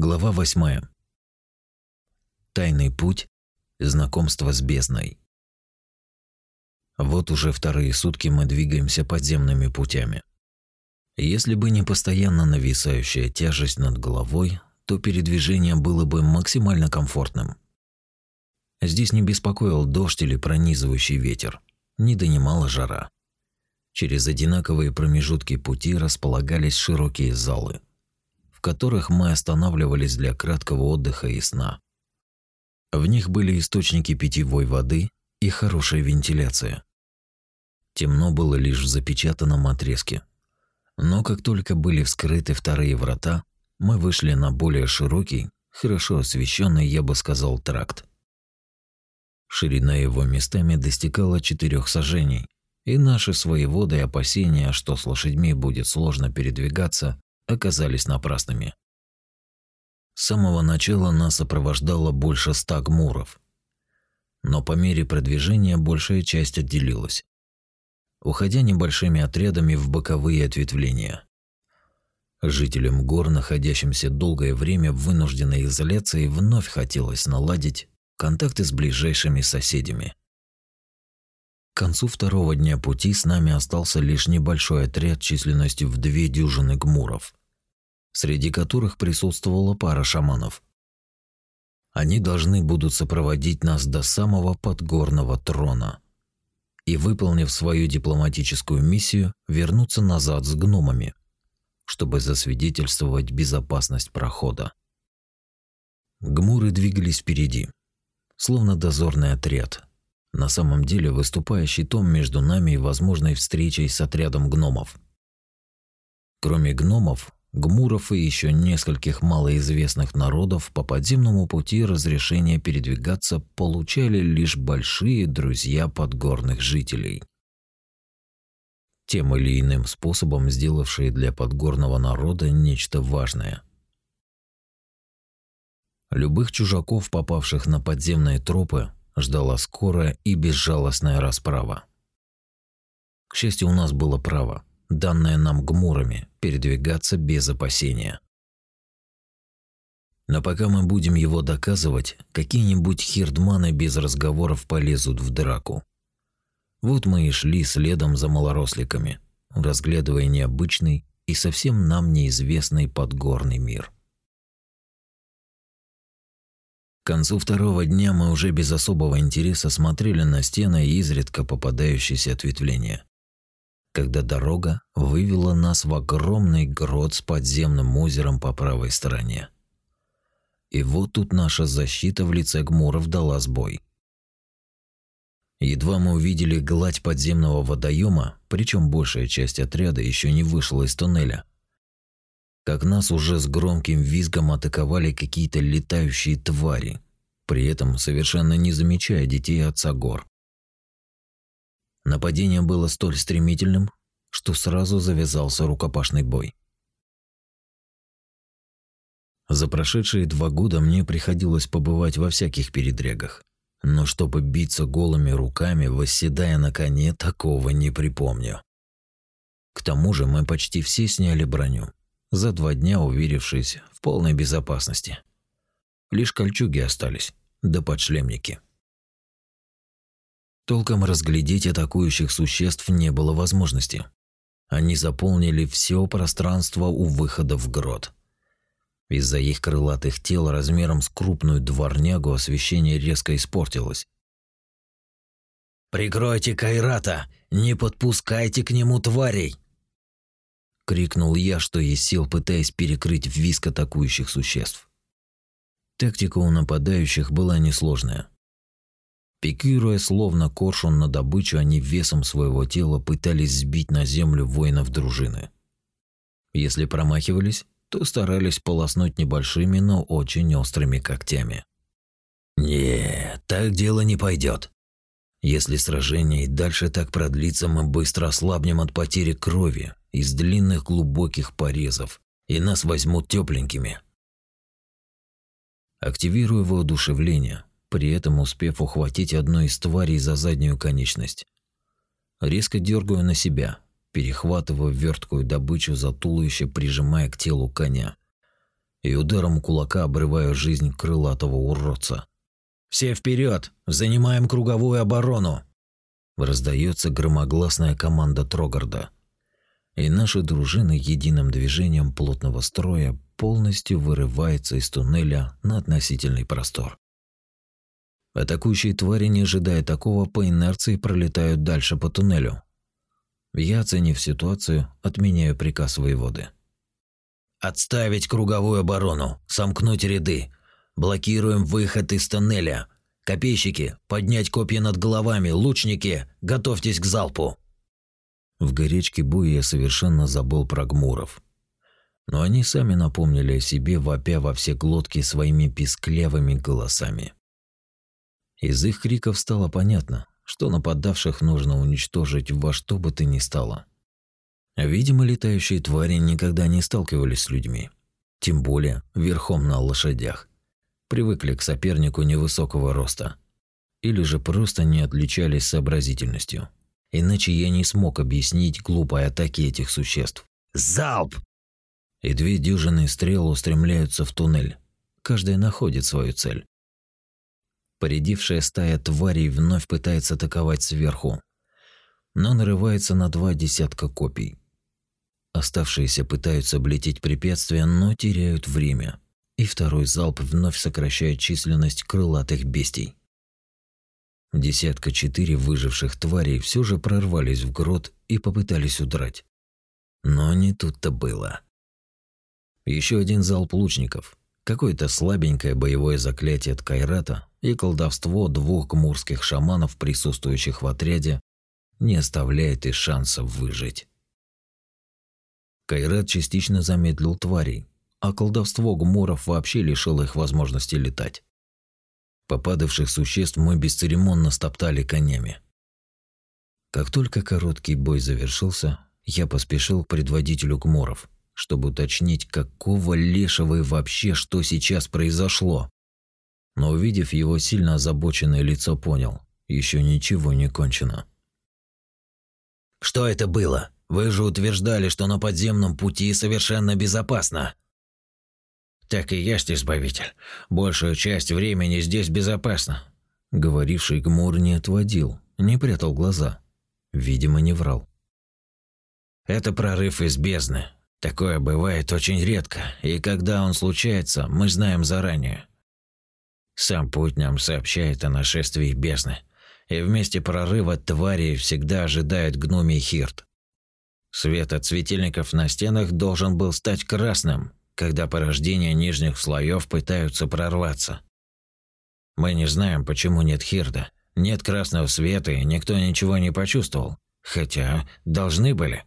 Глава 8. Тайный путь. Знакомство с бездной. Вот уже вторые сутки мы двигаемся подземными путями. Если бы не постоянно нависающая тяжесть над головой, то передвижение было бы максимально комфортным. Здесь не беспокоил дождь или пронизывающий ветер, не донимала жара. Через одинаковые промежутки пути располагались широкие залы – в которых мы останавливались для краткого отдыха и сна. В них были источники питьевой воды и хорошая вентиляция. Темно было лишь в запечатанном отрезке. Но как только были вскрыты вторые врата, мы вышли на более широкий, хорошо освещенный, я бы сказал, тракт. Ширина его местами достигала четырех сажений, и наши своеводы и опасения, что с лошадьми будет сложно передвигаться, оказались напрасными. С самого начала нас сопровождало больше ста гмуров. Но по мере продвижения большая часть отделилась, уходя небольшими отрядами в боковые ответвления. Жителям гор, находящимся долгое время в вынужденной изоляции, вновь хотелось наладить контакты с ближайшими соседями. К концу второго дня пути с нами остался лишь небольшой отряд численностью в две дюжины гмуров среди которых присутствовала пара шаманов. Они должны будут сопроводить нас до самого подгорного трона и, выполнив свою дипломатическую миссию, вернуться назад с гномами, чтобы засвидетельствовать безопасность прохода. Гмуры двигались впереди, словно дозорный отряд, на самом деле выступая щитом между нами и возможной встречей с отрядом гномов. Кроме гномов, гмуров и еще нескольких малоизвестных народов по подземному пути разрешение передвигаться получали лишь большие друзья подгорных жителей. Тем или иным способом сделавшие для подгорного народа нечто важное. Любых чужаков, попавших на подземные тропы, ждала скорая и безжалостная расправа. К счастью, у нас было право – данное нам гмурами, передвигаться без опасения. Но пока мы будем его доказывать, какие-нибудь хирдманы без разговоров полезут в драку. Вот мы и шли следом за малоросликами, разглядывая необычный и совсем нам неизвестный подгорный мир. К концу второго дня мы уже без особого интереса смотрели на стены и изредка попадающиеся ответвления когда дорога вывела нас в огромный грот с подземным озером по правой стороне. И вот тут наша защита в лице гмуров дала сбой. Едва мы увидели гладь подземного водоема, причем большая часть отряда еще не вышла из туннеля, как нас уже с громким визгом атаковали какие-то летающие твари, при этом совершенно не замечая детей отца гор. Нападение было столь стремительным, что сразу завязался рукопашный бой. За прошедшие два года мне приходилось побывать во всяких передрягах. Но чтобы биться голыми руками, восседая на коне, такого не припомню. К тому же мы почти все сняли броню, за два дня уверившись в полной безопасности. Лишь кольчуги остались, да подшлемники. Толком разглядеть атакующих существ не было возможности. Они заполнили все пространство у выхода в грот. Из-за их крылатых тел размером с крупную дворнягу освещение резко испортилось. «Прикройте Кайрата! Не подпускайте к нему тварей!» Крикнул я, что есть сил, пытаясь перекрыть визг атакующих существ. Тактика у нападающих была несложная. Пикируя словно коршун на добычу, они весом своего тела пытались сбить на землю воинов дружины. Если промахивались, то старались полоснуть небольшими, но очень острыми когтями. «Не, так дело не пойдет. Если сражение и дальше так продлится, мы быстро ослабнем от потери крови из длинных глубоких порезов, и нас возьмут тепленькими. Активируя воодушевление, при этом успев ухватить одну из тварей за заднюю конечность. Резко дергаю на себя, перехватываю верткую добычу за туловище, прижимая к телу коня. и ударом кулака обрываю жизнь крылатого уродца. «Все вперед! Занимаем круговую оборону!» Раздается громогласная команда Трогарда. И наша дружина единым движением плотного строя полностью вырывается из туннеля на относительный простор. Атакующие твари, не ожидая такого, по инерции пролетают дальше по туннелю. Я, оценив ситуацию, отменяю приказ воеводы. «Отставить круговую оборону, сомкнуть ряды, блокируем выход из тоннеля. Копейщики, поднять копья над головами, лучники, готовьтесь к залпу!» В горечке боя я совершенно забыл про гмуров. Но они сами напомнили о себе, вопя во все глотки своими писклявыми голосами. Из их криков стало понятно, что нападавших нужно уничтожить во что бы то ни стало. Видимо, летающие твари никогда не сталкивались с людьми, тем более верхом на лошадях. Привыкли к сопернику невысокого роста. Или же просто не отличались сообразительностью. Иначе я не смог объяснить глупой атаки этих существ. «Залп!» И две дюжины стрел устремляются в туннель. Каждая находит свою цель. Поредившая стая тварей вновь пытается атаковать сверху, но нарывается на два десятка копий. Оставшиеся пытаются облететь препятствия, но теряют время, и второй залп вновь сокращает численность крылатых бестий. Десятка четыре выживших тварей все же прорвались в грот и попытались удрать. Но не тут-то было. Еще один залп лучников, какое-то слабенькое боевое заклятие от Кайрата и колдовство двух гмурских шаманов, присутствующих в отряде, не оставляет и шанса выжить. Кайрат частично замедлил тварей, а колдовство гмуров вообще лишило их возможности летать. Попадавших существ мы бесцеремонно стоптали конями. Как только короткий бой завершился, я поспешил к предводителю Гморов, чтобы уточнить, какого лешего и вообще что сейчас произошло. Но увидев его сильно озабоченное лицо, понял, еще ничего не кончено. «Что это было? Вы же утверждали, что на подземном пути совершенно безопасно!» Так и есть, Избавитель. Большую часть времени здесь безопасно. Говоривший Гмур не отводил, не прятал глаза. Видимо, не врал. Это прорыв из бездны. Такое бывает очень редко, и когда он случается, мы знаем заранее. Сам путь нам сообщает о нашествии бездны, и вместе прорыва твари всегда ожидает гномий Хирт. Свет от светильников на стенах должен был стать красным, когда порождения нижних слоев пытаются прорваться. Мы не знаем, почему нет Хирда. Нет красного света, и никто ничего не почувствовал. Хотя должны были.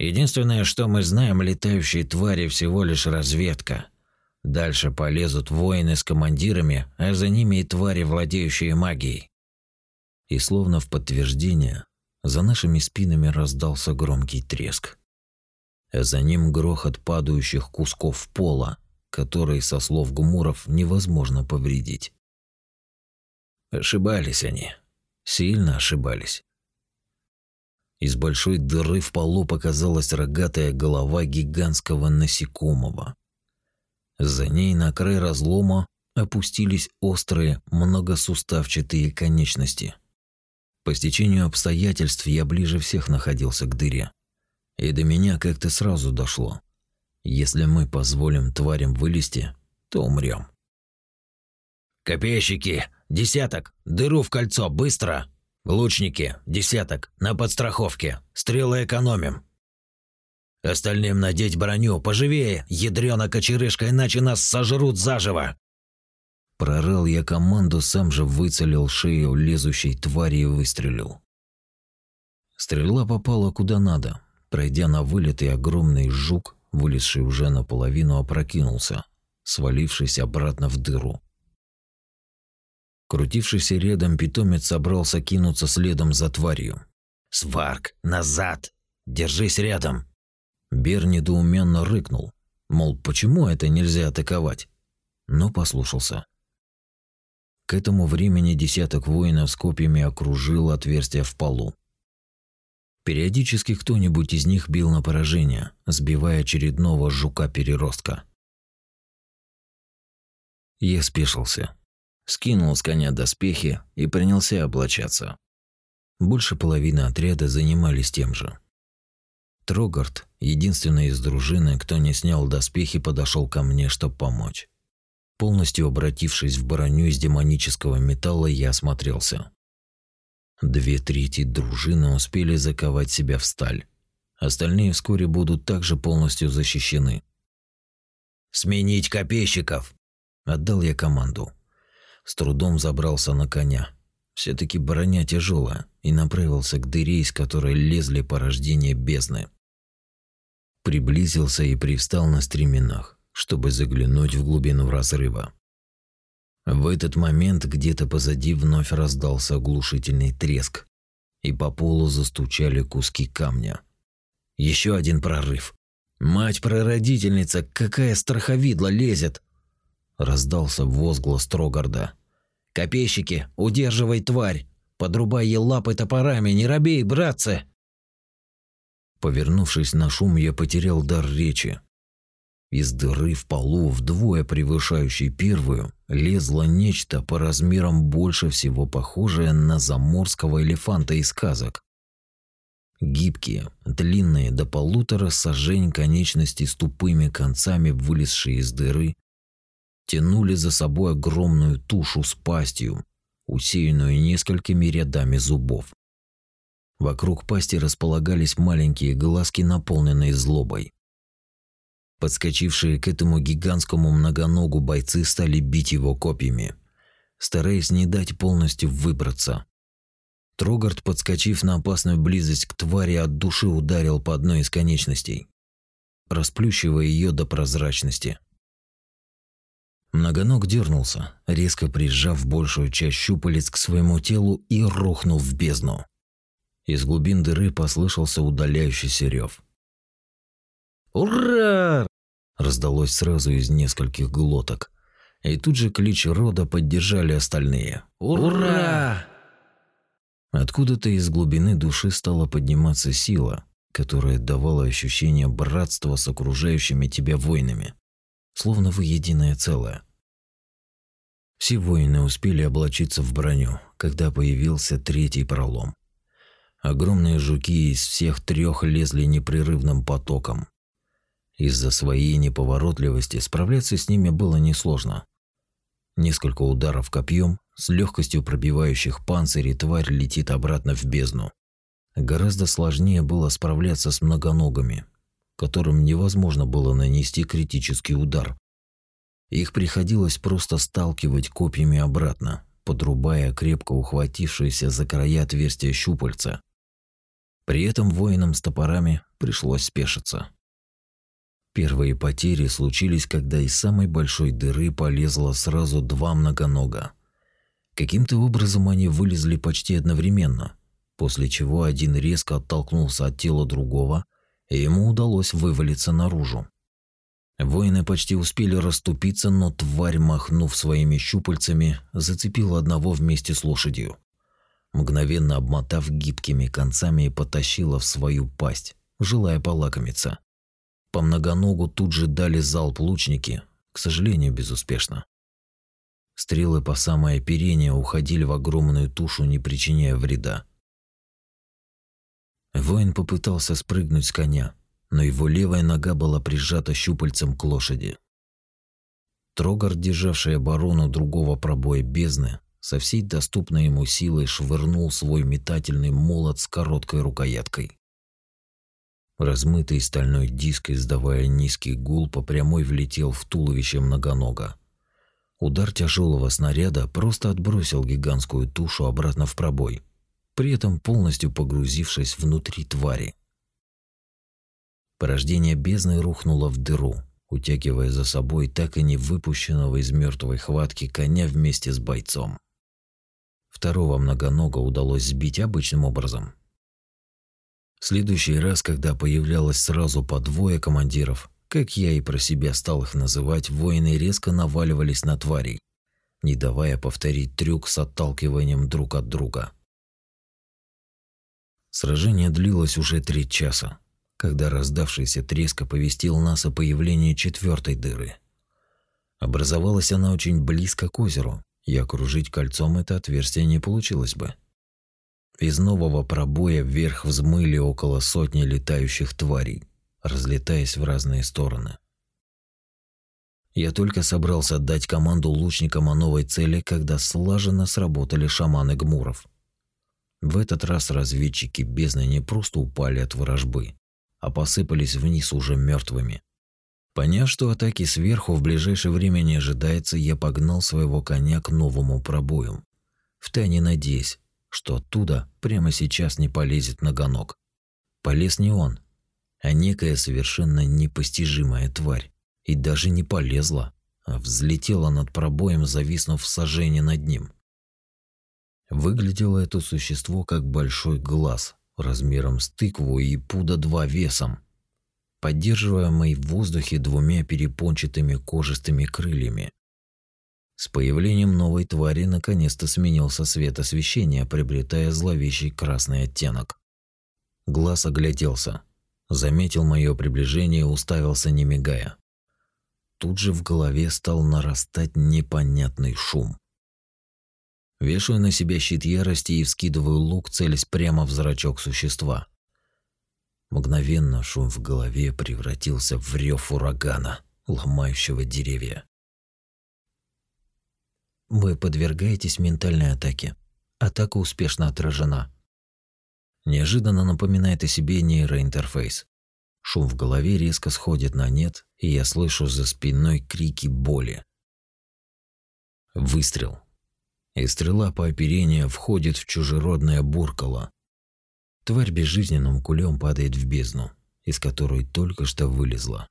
Единственное, что мы знаем, летающие твари всего лишь разведка. Дальше полезут воины с командирами, а за ними и твари, владеющие магией. И словно в подтверждение, за нашими спинами раздался громкий треск а за ним грохот падающих кусков пола, который, со слов гумуров, невозможно повредить. Ошибались они. Сильно ошибались. Из большой дыры в полу показалась рогатая голова гигантского насекомого. За ней на край разлома опустились острые многосуставчатые конечности. По стечению обстоятельств я ближе всех находился к дыре. И до меня как-то сразу дошло. Если мы позволим тварям вылезти, то умрем. «Копейщики! Десяток! Дыру в кольцо! Быстро! Лучники! Десяток! На подстраховке! Стрелы экономим!» «Остальным надеть броню! Поживее! Ядрёна кочерышка, иначе нас сожрут заживо!» Прорал я команду, сам же выцелил шею лезущей твари и выстрелил. Стрела попала куда надо, Пройдя на вылет, и огромный жук, вылезший уже наполовину, опрокинулся, свалившись обратно в дыру. Крутившийся рядом питомец собрался кинуться следом за тварью. «Сварк, назад! Держись рядом!» Бер недоуменно рыкнул, мол, почему это нельзя атаковать? Но послушался. К этому времени десяток воинов с копьями окружил отверстие в полу. Периодически кто-нибудь из них бил на поражение, сбивая очередного жука-переростка. Я спешился. Скинул с коня доспехи и принялся облачаться. Больше половины отряда занимались тем же. Трогард, единственный из дружины, кто не снял доспехи, подошел ко мне, чтобы помочь. Полностью обратившись в броню из демонического металла, я осмотрелся. Две трети дружины успели заковать себя в сталь. Остальные вскоре будут также полностью защищены. «Сменить копейщиков!» – отдал я команду. С трудом забрался на коня. Все таки броня тяжелая, и направился к дыре, из которой лезли порождения бездны. Приблизился и привстал на стременах, чтобы заглянуть в глубину разрыва. В этот момент где-то позади вновь раздался оглушительный треск, и по полу застучали куски камня. Еще один прорыв. «Мать-прародительница, какая страховидла лезет!» Раздался возглас Трогарда. «Копейщики, удерживай тварь! Подрубай ей лапы топорами, не робей, братцы!» Повернувшись на шум, я потерял дар речи. Из дыры в полу, вдвое превышающей первую, лезло нечто по размерам больше всего похожее на заморского элефанта из сказок. Гибкие, длинные до полутора сажень конечности с тупыми концами, вылезшие из дыры, тянули за собой огромную тушу с пастью, усеянную несколькими рядами зубов. Вокруг пасти располагались маленькие глазки, наполненные злобой. Подскочившие к этому гигантскому многоногу бойцы стали бить его копьями, стараясь не дать полностью выбраться. Трогард, подскочив на опасную близость к твари, от души ударил по одной из конечностей, расплющивая ее до прозрачности. Многоног дернулся, резко прижав большую часть щупалец к своему телу и рухнул в бездну. Из глубин дыры послышался удаляющийся рев. «Ура!» раздалось сразу из нескольких глоток. И тут же клич рода поддержали остальные. «Ура!» Откуда-то из глубины души стала подниматься сила, которая давала ощущение братства с окружающими тебя воинами, словно вы единое целое. Все воины успели облачиться в броню, когда появился третий пролом. Огромные жуки из всех трех лезли непрерывным потоком, из-за своей неповоротливости справляться с ними было несложно. Несколько ударов копьем, с легкостью пробивающих панцирь, и тварь летит обратно в бездну. Гораздо сложнее было справляться с многоногами, которым невозможно было нанести критический удар. Их приходилось просто сталкивать копьями обратно, подрубая крепко ухватившиеся за края отверстия щупальца. При этом воинам с топорами пришлось спешиться. Первые потери случились, когда из самой большой дыры полезло сразу два многонога. Каким-то образом они вылезли почти одновременно, после чего один резко оттолкнулся от тела другого, и ему удалось вывалиться наружу. Воины почти успели расступиться, но тварь, махнув своими щупальцами, зацепила одного вместе с лошадью, мгновенно обмотав гибкими концами и потащила в свою пасть, желая полакомиться. По многоногу тут же дали залп лучники, к сожалению, безуспешно. Стрелы по самое оперение уходили в огромную тушу, не причиняя вреда. Воин попытался спрыгнуть с коня, но его левая нога была прижата щупальцем к лошади. Трогар, державший оборону другого пробоя бездны, со всей доступной ему силой швырнул свой метательный молот с короткой рукояткой. Размытый стальной диск, издавая низкий гул, по прямой влетел в туловище многонога. Удар тяжелого снаряда просто отбросил гигантскую тушу обратно в пробой, при этом полностью погрузившись внутри твари. Порождение бездны рухнуло в дыру, утягивая за собой так и не выпущенного из мертвой хватки коня вместе с бойцом. Второго многонога удалось сбить обычным образом, следующий раз, когда появлялось сразу по двое командиров, как я и про себя стал их называть, воины резко наваливались на тварей, не давая повторить трюк с отталкиванием друг от друга. Сражение длилось уже три часа, когда раздавшийся треск оповестил нас о появлении четвертой дыры. Образовалась она очень близко к озеру, и окружить кольцом это отверстие не получилось бы. Из нового пробоя вверх взмыли около сотни летающих тварей, разлетаясь в разные стороны. Я только собрался дать команду лучникам о новой цели, когда слаженно сработали шаманы гмуров. В этот раз разведчики бездны не просто упали от ворожбы, а посыпались вниз уже мертвыми. Поняв, что атаки сверху в ближайшее время не ожидается, я погнал своего коня к новому пробою, втайне надеясь, что оттуда прямо сейчас не полезет ногонок. Полез не он, а некая совершенно непостижимая тварь. И даже не полезла, а взлетела над пробоем, зависнув в сожжении над ним. Выглядело это существо как большой глаз, размером с тыкву и пуда два весом, поддерживаемый в воздухе двумя перепончатыми кожистыми крыльями. С появлением новой твари наконец-то сменился свет освещения, приобретая зловещий красный оттенок. Глаз огляделся, заметил мое приближение и уставился, не мигая. Тут же в голове стал нарастать непонятный шум. Вешаю на себя щит ярости и вскидываю лук, целясь прямо в зрачок существа. Мгновенно шум в голове превратился в рев урагана, ломающего деревья. Вы подвергаетесь ментальной атаке. Атака успешно отражена. Неожиданно напоминает о себе нейроинтерфейс. Шум в голове резко сходит на нет, и я слышу за спиной крики боли. Выстрел. И стрела по оперению входит в чужеродное буркало. Тварь безжизненным кулем падает в бездну, из которой только что вылезла.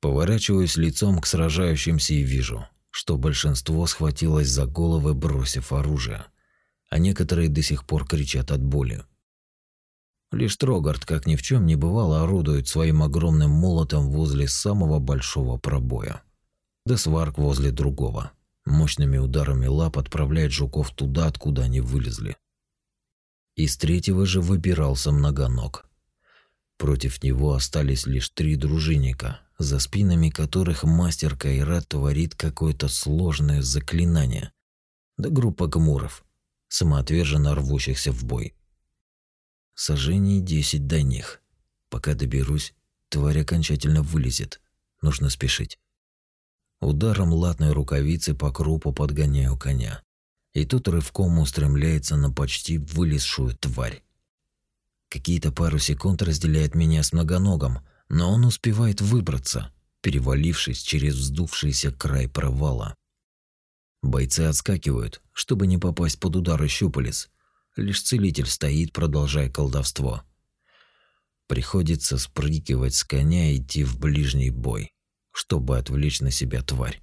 Поворачиваюсь лицом к сражающимся и вижу, что большинство схватилось за головы, бросив оружие, а некоторые до сих пор кричат от боли. Лишь Трогард, как ни в чем не бывало, орудует своим огромным молотом возле самого большого пробоя. Да сварк возле другого. Мощными ударами лап отправляет жуков туда, откуда они вылезли. Из третьего же выбирался многоног. Против него остались лишь три дружинника, за спинами которых мастер Кайрат творит какое-то сложное заклинание. Да группа гмуров, самоотверженно рвущихся в бой. Сожжений десять до них. Пока доберусь, тварь окончательно вылезет. Нужно спешить. Ударом латной рукавицы по крупу подгоняю коня. И тут рывком устремляется на почти вылезшую тварь. Какие-то пару секунд разделяет меня с многоногом, но он успевает выбраться, перевалившись через вздувшийся край провала. Бойцы отскакивают, чтобы не попасть под удары щупалец, Лишь целитель стоит, продолжая колдовство. Приходится спрыгивать с коня и идти в ближний бой, чтобы отвлечь на себя тварь.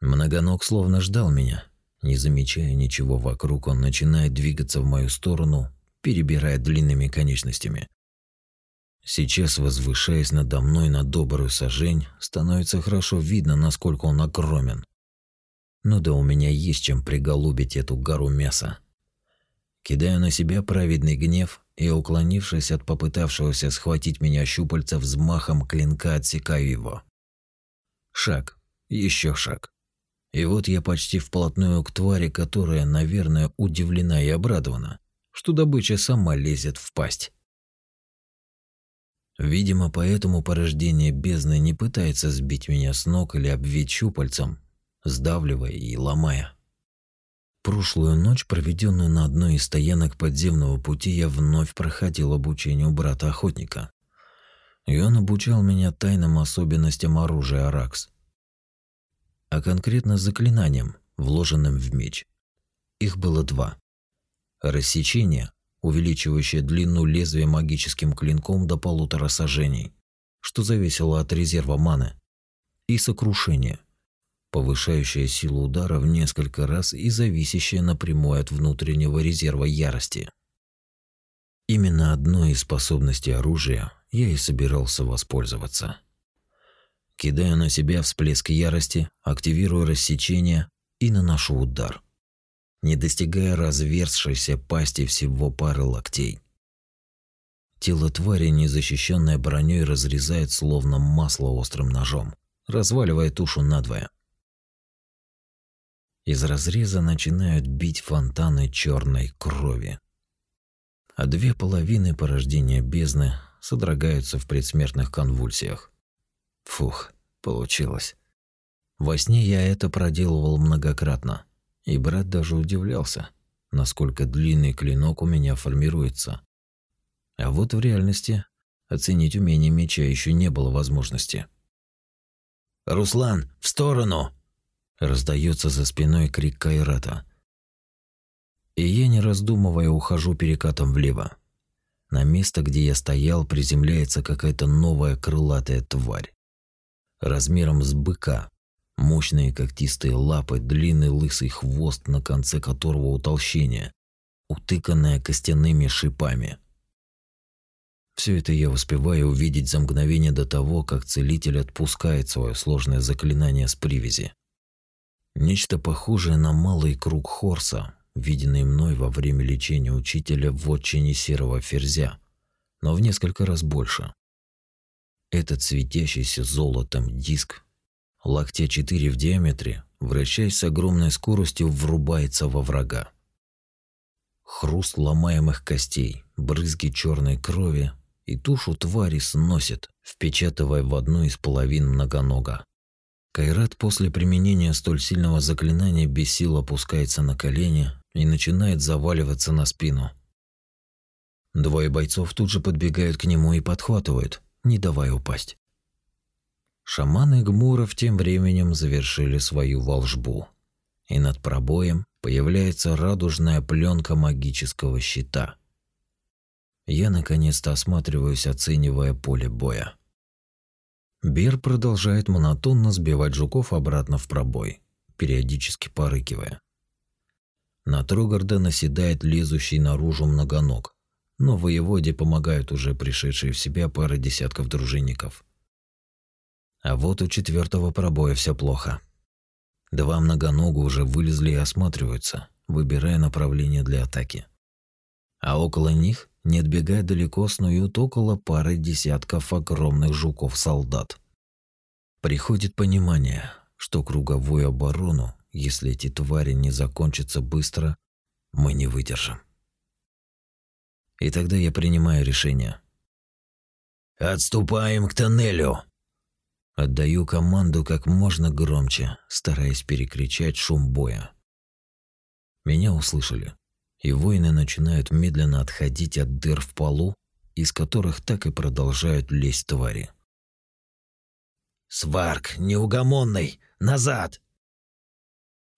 Многоног словно ждал меня. Не замечая ничего вокруг, он начинает двигаться в мою сторону, перебирая длинными конечностями. Сейчас, возвышаясь надо мной на добрую сажень, становится хорошо видно, насколько он огромен. Ну да у меня есть чем приголубить эту гору мяса. Кидаю на себя праведный гнев и, уклонившись от попытавшегося схватить меня щупальца взмахом клинка, отсекаю его. Шаг, еще шаг. И вот я почти вплотную к твари, которая, наверное, удивлена и обрадована, что добыча сама лезет в пасть. Видимо, поэтому порождение бездны не пытается сбить меня с ног или обвить щупальцем, сдавливая и ломая. Прошлую ночь, проведенную на одной из стоянок подземного пути, я вновь проходил обучение у брата-охотника. И он обучал меня тайным особенностям оружия Аракс. А конкретно заклинаниям, вложенным в меч. Их было два. Рассечение, увеличивающее длину лезвия магическим клинком до полутора сажений, что зависело от резерва маны, и сокрушение, повышающая силу удара в несколько раз и зависящая напрямую от внутреннего резерва ярости. Именно одной из способностей оружия я и собирался воспользоваться. Кидаю на себя всплеск ярости, активирую рассечение и наношу удар, не достигая разверзшейся пасти всего пары локтей. Тело твари, незащищенное броней, разрезает словно масло острым ножом разваливая тушу надвое. Из разреза начинают бить фонтаны черной крови. А две половины порождения бездны содрогаются в предсмертных конвульсиях. Фух, получилось. Во сне я это проделывал многократно, и брат даже удивлялся, насколько длинный клинок у меня формируется. А вот в реальности оценить умение меча еще не было возможности. «Руслан, в сторону!» Раздается за спиной крик Кайрата. И я, не раздумывая, ухожу перекатом влево. На место, где я стоял, приземляется какая-то новая крылатая тварь. Размером с быка. Мощные когтистые лапы, длинный лысый хвост, на конце которого утолщение, утыканное костяными шипами. Все это я успеваю увидеть за мгновение до того, как целитель отпускает свое сложное заклинание с привязи. Нечто похожее на малый круг Хорса, виденный мной во время лечения учителя в отчине серого ферзя, но в несколько раз больше. Этот светящийся золотом диск, локтя 4 в диаметре, вращаясь с огромной скоростью, врубается во врага. Хруст ломаемых костей, брызги черной крови и тушу твари сносит, впечатывая в одну из половин многонога. Кайрат после применения столь сильного заклинания без сил опускается на колени и начинает заваливаться на спину. Двое бойцов тут же подбегают к нему и подхватывают, не давая упасть. Шаманы Гмуров тем временем завершили свою волжбу, и над пробоем появляется радужная пленка магического щита. Я наконец-то осматриваюсь, оценивая поле боя. Бер продолжает монотонно сбивать жуков обратно в пробой, периодически порыкивая. На Трогарда наседает лезущий наружу многоног, но воеводе помогают уже пришедшие в себя пара десятков дружинников. А вот у четвертого пробоя все плохо. Два многонога уже вылезли и осматриваются, выбирая направление для атаки. А около них не отбегая далеко, снуют около пары десятков огромных жуков-солдат. Приходит понимание, что круговую оборону, если эти твари не закончатся быстро, мы не выдержим. И тогда я принимаю решение. «Отступаем к тоннелю!» Отдаю команду как можно громче, стараясь перекричать шум боя. Меня услышали и воины начинают медленно отходить от дыр в полу, из которых так и продолжают лезть твари. «Сварк, неугомонный! Назад!»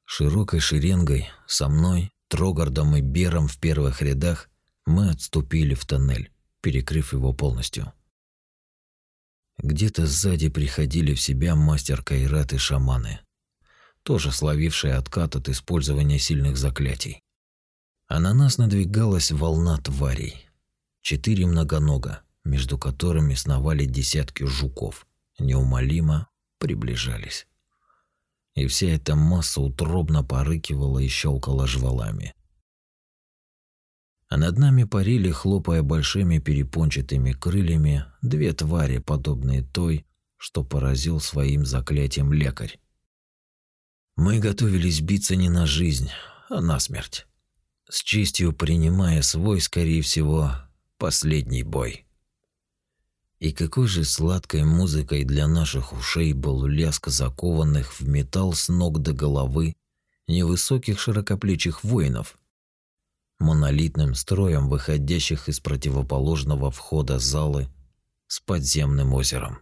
Широкой шеренгой, со мной, Трогардом и Бером в первых рядах, мы отступили в тоннель, перекрыв его полностью. Где-то сзади приходили в себя мастер Кайрат и шаманы, тоже словившие откат от использования сильных заклятий. А на нас надвигалась волна тварей. Четыре многонога, между которыми сновали десятки жуков, неумолимо приближались. И вся эта масса утробно порыкивала и щелкала жвалами. А над нами парили, хлопая большими перепончатыми крыльями, две твари, подобные той, что поразил своим заклятием лекарь. Мы готовились биться не на жизнь, а на смерть с честью принимая свой, скорее всего, последний бой. И какой же сладкой музыкой для наших ушей был лязг закованных в металл с ног до головы невысоких широкоплечих воинов, монолитным строем выходящих из противоположного входа залы с подземным озером.